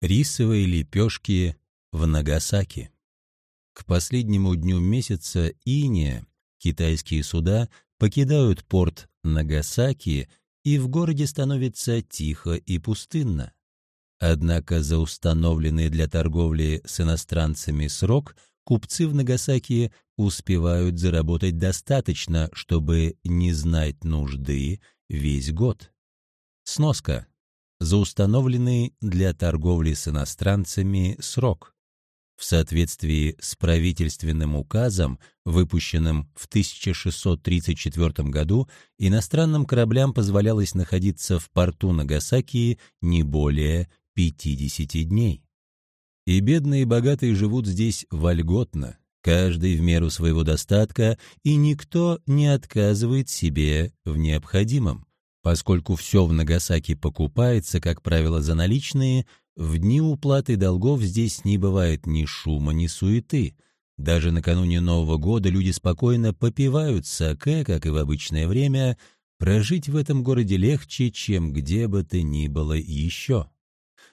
Рисовые лепешки в Нагасаки. К последнему дню месяца иния китайские суда покидают порт Нагасаки, и в городе становится тихо и пустынно. Однако за установленный для торговли с иностранцами срок купцы в Нагасаки успевают заработать достаточно, чтобы не знать нужды весь год. Сноска за установленный для торговли с иностранцами срок. В соответствии с правительственным указом, выпущенным в 1634 году, иностранным кораблям позволялось находиться в порту Нагасаки не более 50 дней. И бедные и богатые живут здесь вольготно, каждый в меру своего достатка, и никто не отказывает себе в необходимом. Поскольку все в Нагасаки покупается, как правило, за наличные, в дни уплаты долгов здесь не бывает ни шума, ни суеты. Даже накануне Нового года люди спокойно попивают саке, как и в обычное время. Прожить в этом городе легче, чем где бы то ни было еще.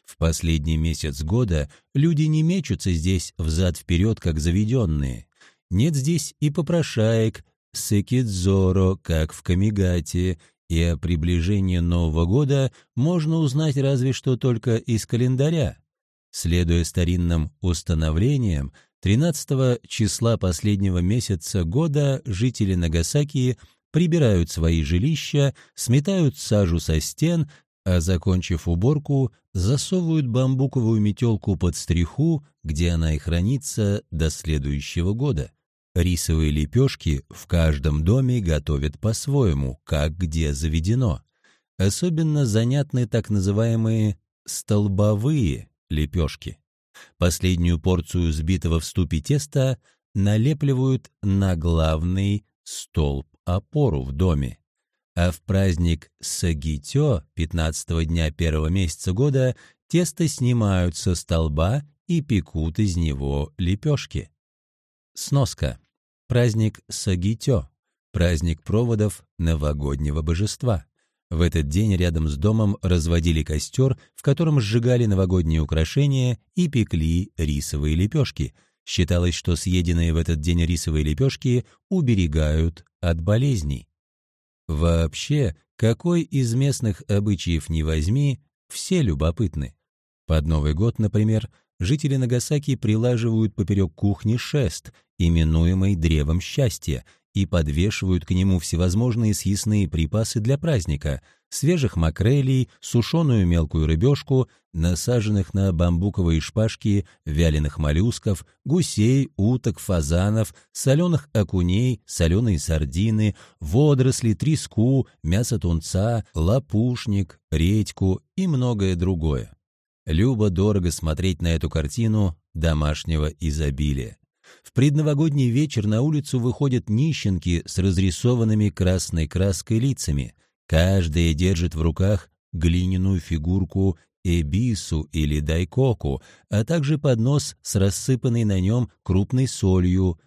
В последний месяц года люди не мечутся здесь взад-вперед, как заведенные. Нет здесь и попрошаек, секидзоро, как в Камигате, и о приближении Нового года можно узнать разве что только из календаря. Следуя старинным установлениям, 13 числа последнего месяца года жители Нагасаки прибирают свои жилища, сметают сажу со стен, а, закончив уборку, засовывают бамбуковую метелку под стриху, где она и хранится до следующего года. Рисовые лепешки в каждом доме готовят по-своему, как где заведено. Особенно занятны так называемые «столбовые» лепешки. Последнюю порцию сбитого в ступе теста налепливают на главный столб-опору в доме. А в праздник Сагитё, 15 дня первого месяца года, тесто снимают со столба и пекут из него лепешки. Сноска. Праздник Сагитё, праздник проводов новогоднего божества. В этот день рядом с домом разводили костер, в котором сжигали новогодние украшения и пекли рисовые лепешки. Считалось, что съеденные в этот день рисовые лепешки уберегают от болезней. Вообще, какой из местных обычаев не возьми, все любопытны. Под Новый год, например, жители Нагасаки прилаживают поперек кухни шест, именуемый древом счастья, и подвешивают к нему всевозможные съестные припасы для праздника, свежих макрелей, сушеную мелкую рыбешку, насаженных на бамбуковые шпажки вяленых моллюсков, гусей, уток, фазанов, соленых окуней, соленые сардины, водоросли, треску, мясо тунца, лопушник, редьку и многое другое. Любо-дорого смотреть на эту картину домашнего изобилия. В предновогодний вечер на улицу выходят нищенки с разрисованными красной краской лицами. Каждая держит в руках глиняную фигурку эбису или дайкоку, а также поднос с рассыпанной на нем крупной солью.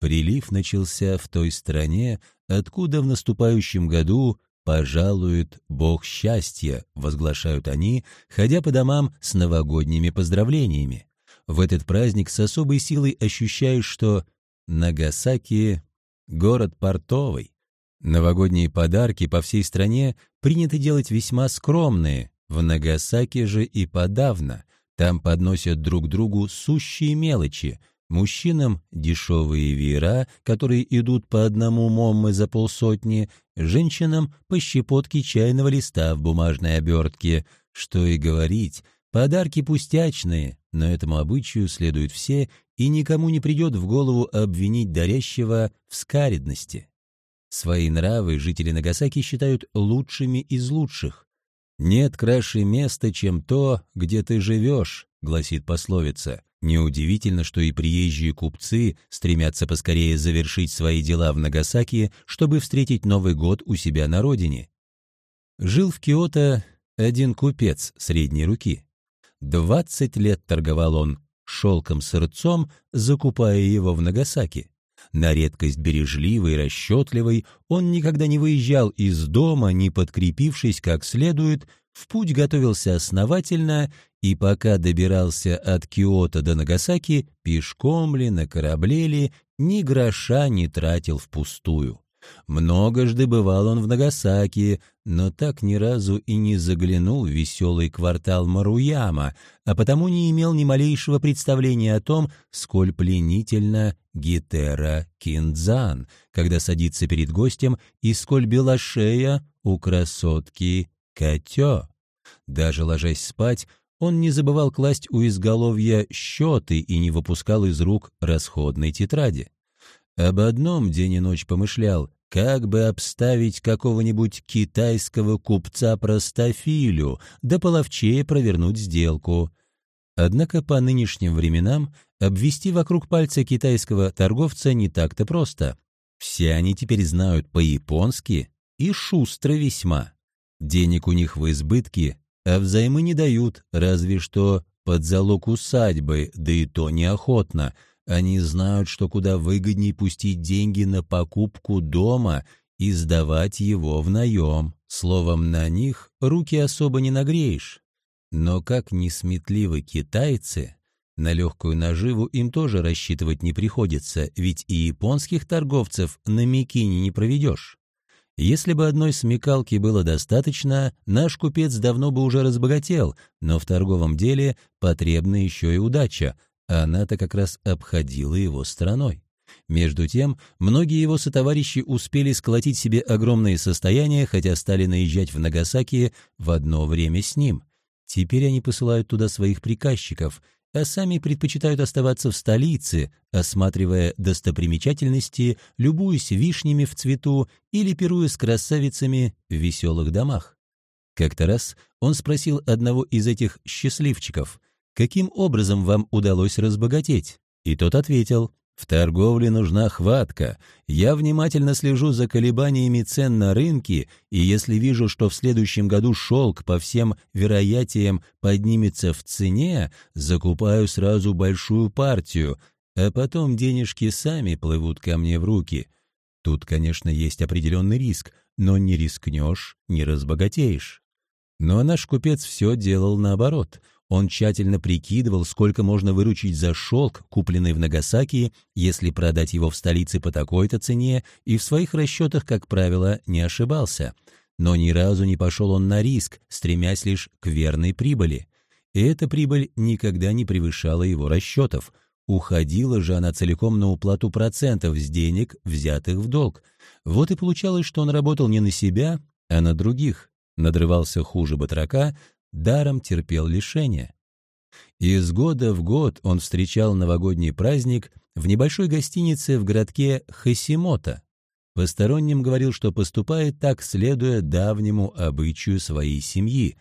Прилив начался в той стране, откуда в наступающем году «Пожалует Бог счастья», — возглашают они, ходя по домам с новогодними поздравлениями. В этот праздник с особой силой ощущаешь, что Нагасаки — город портовый. Новогодние подарки по всей стране принято делать весьма скромные, в Нагасаки же и подавно. Там подносят друг другу сущие мелочи, Мужчинам дешевые веера, которые идут по одному моммы за полсотни, женщинам по щепотке чайного листа в бумажной обертке. Что и говорить, подарки пустячные, но этому обычаю следуют все, и никому не придет в голову обвинить дарящего в скаридности. Свои нравы жители Нагасаки считают лучшими из лучших. «Нет краше места, чем то, где ты живешь», — гласит пословица. Неудивительно, что и приезжие купцы стремятся поскорее завершить свои дела в Нагасаки, чтобы встретить Новый год у себя на родине. Жил в Киото один купец средней руки. Двадцать лет торговал он шелком-сырцом, закупая его в Нагасаки. На редкость бережливый и расчетливый, он никогда не выезжал из дома, не подкрепившись как следует В путь готовился основательно, и пока добирался от Киото до Нагасаки, пешком ли, на корабле ли, ни гроша не тратил впустую. Многожды бывал он в Нагасаки, но так ни разу и не заглянул в веселый квартал Маруяма, а потому не имел ни малейшего представления о том, сколь пленительно Гитера Киндзан, когда садится перед гостем, и сколь белошея у красотки Катё. Даже ложась спать, он не забывал класть у изголовья счеты и не выпускал из рук расходной тетради. Об одном день и ночь помышлял, как бы обставить какого-нибудь китайского купца-простофилю, да половчее провернуть сделку. Однако по нынешним временам обвести вокруг пальца китайского торговца не так-то просто. Все они теперь знают по-японски и шустро весьма. Денег у них в избытке, а взаймы не дают, разве что под залог усадьбы, да и то неохотно — они знают, что куда выгоднее пустить деньги на покупку дома и сдавать его в наем. Словом, на них руки особо не нагреешь. Но как несметливы китайцы, на легкую наживу им тоже рассчитывать не приходится, ведь и японских торговцев на Микине не проведешь. Если бы одной смекалки было достаточно, наш купец давно бы уже разбогател, но в торговом деле потребна еще и удача, она-то как раз обходила его стороной. Между тем, многие его сотоварищи успели сколотить себе огромные состояния, хотя стали наезжать в Нагасаки в одно время с ним. Теперь они посылают туда своих приказчиков, а сами предпочитают оставаться в столице, осматривая достопримечательности, любуясь вишнями в цвету или пируя с красавицами в веселых домах. Как-то раз он спросил одного из этих счастливчиков, каким образом вам удалось разбогатеть?» И тот ответил, «В торговле нужна хватка. Я внимательно слежу за колебаниями цен на рынке, и если вижу, что в следующем году шелк по всем вероятиям поднимется в цене, закупаю сразу большую партию, а потом денежки сами плывут ко мне в руки. Тут, конечно, есть определенный риск, но не рискнешь, не разбогатеешь». Но наш купец все делал наоборот — он тщательно прикидывал, сколько можно выручить за шелк, купленный в Нагасаки, если продать его в столице по такой-то цене, и в своих расчетах, как правило, не ошибался. Но ни разу не пошел он на риск, стремясь лишь к верной прибыли. И эта прибыль никогда не превышала его расчетов. Уходила же она целиком на уплату процентов с денег, взятых в долг. Вот и получалось, что он работал не на себя, а на других. Надрывался хуже батрака, даром терпел лишения. Из года в год он встречал новогодний праздник в небольшой гостинице в городке Хасимота. Посторонним говорил, что поступает так, следуя давнему обычаю своей семьи.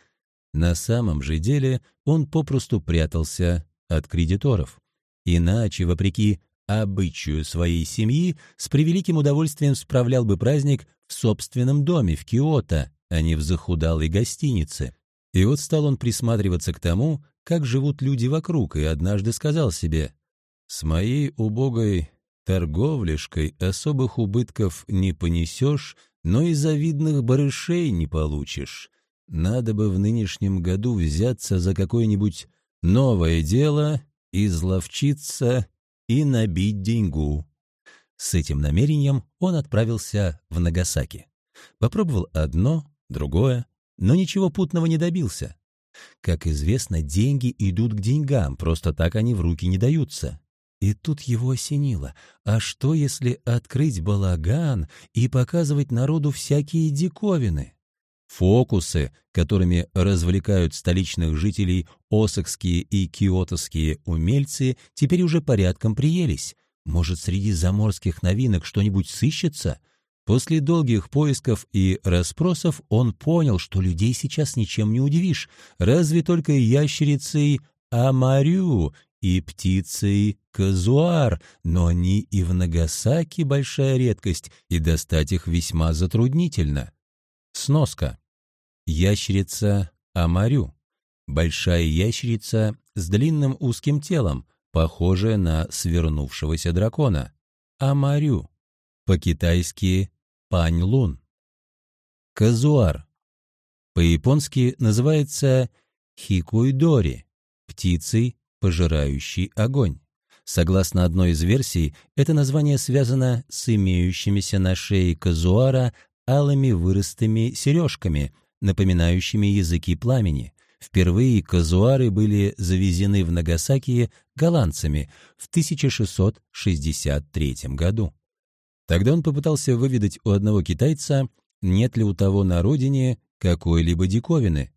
На самом же деле он попросту прятался от кредиторов. Иначе, вопреки обычаю своей семьи, с превеликим удовольствием справлял бы праздник в собственном доме в Киото, а не в захудалой гостинице. И вот стал он присматриваться к тому, как живут люди вокруг, и однажды сказал себе, «С моей убогой торговлешкой особых убытков не понесешь, но и завидных барышей не получишь. Надо бы в нынешнем году взяться за какое-нибудь новое дело, изловчиться и набить деньгу». С этим намерением он отправился в Нагасаки. Попробовал одно, другое, но ничего путного не добился. Как известно, деньги идут к деньгам, просто так они в руки не даются. И тут его осенило. А что, если открыть балаган и показывать народу всякие диковины? Фокусы, которыми развлекают столичных жителей осокские и киотовские умельцы, теперь уже порядком приелись. Может, среди заморских новинок что-нибудь сыщется? После долгих поисков и расспросов он понял, что людей сейчас ничем не удивишь, разве только ящерицей Амарю и птицей казуар, но они и в Нагасаки большая редкость, и достать их весьма затруднительно. Сноска. Ящерица Амарю. Большая ящерица с длинным узким телом, похожая на свернувшегося дракона. Амарю. По-китайски Пань Лун. Казуар. По-японски называется хикуйдори – птицей, пожирающей огонь. Согласно одной из версий, это название связано с имеющимися на шее казуара алыми выростыми сережками, напоминающими языки пламени. Впервые казуары были завезены в Нагасаки голландцами в 1663 году. Тогда он попытался выведать у одного китайца, нет ли у того на родине какой-либо диковины.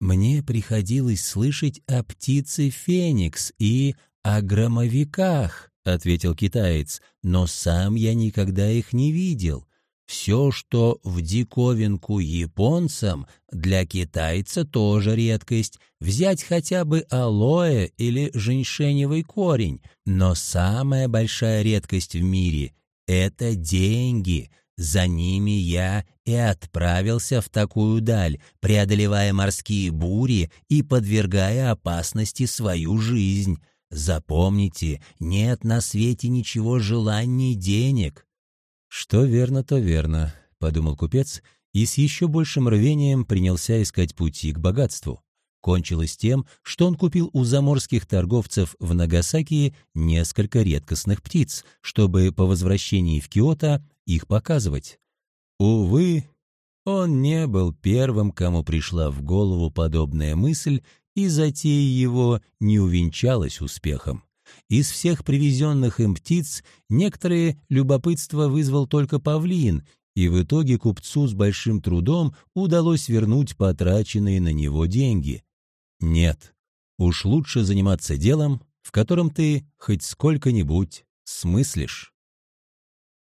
«Мне приходилось слышать о птице Феникс и о громовиках», — ответил китаец, «но сам я никогда их не видел. Все, что в диковинку японцам, для китайца тоже редкость. Взять хотя бы алоэ или женьшеневый корень. Но самая большая редкость в мире — это деньги. За ними я и отправился в такую даль, преодолевая морские бури и подвергая опасности свою жизнь. Запомните, нет на свете ничего желаний денег. «Что верно, то верно», — подумал купец и с еще большим рвением принялся искать пути к богатству. Кончилось тем, что он купил у заморских торговцев в Нагасаки несколько редкостных птиц, чтобы по возвращении в Киото их показывать. Увы, он не был первым, кому пришла в голову подобная мысль, и затея его не увенчалась успехом. Из всех привезенных им птиц некоторые любопытство вызвал только павлин, и в итоге купцу с большим трудом удалось вернуть потраченные на него деньги. Нет, уж лучше заниматься делом, в котором ты хоть сколько-нибудь смыслишь.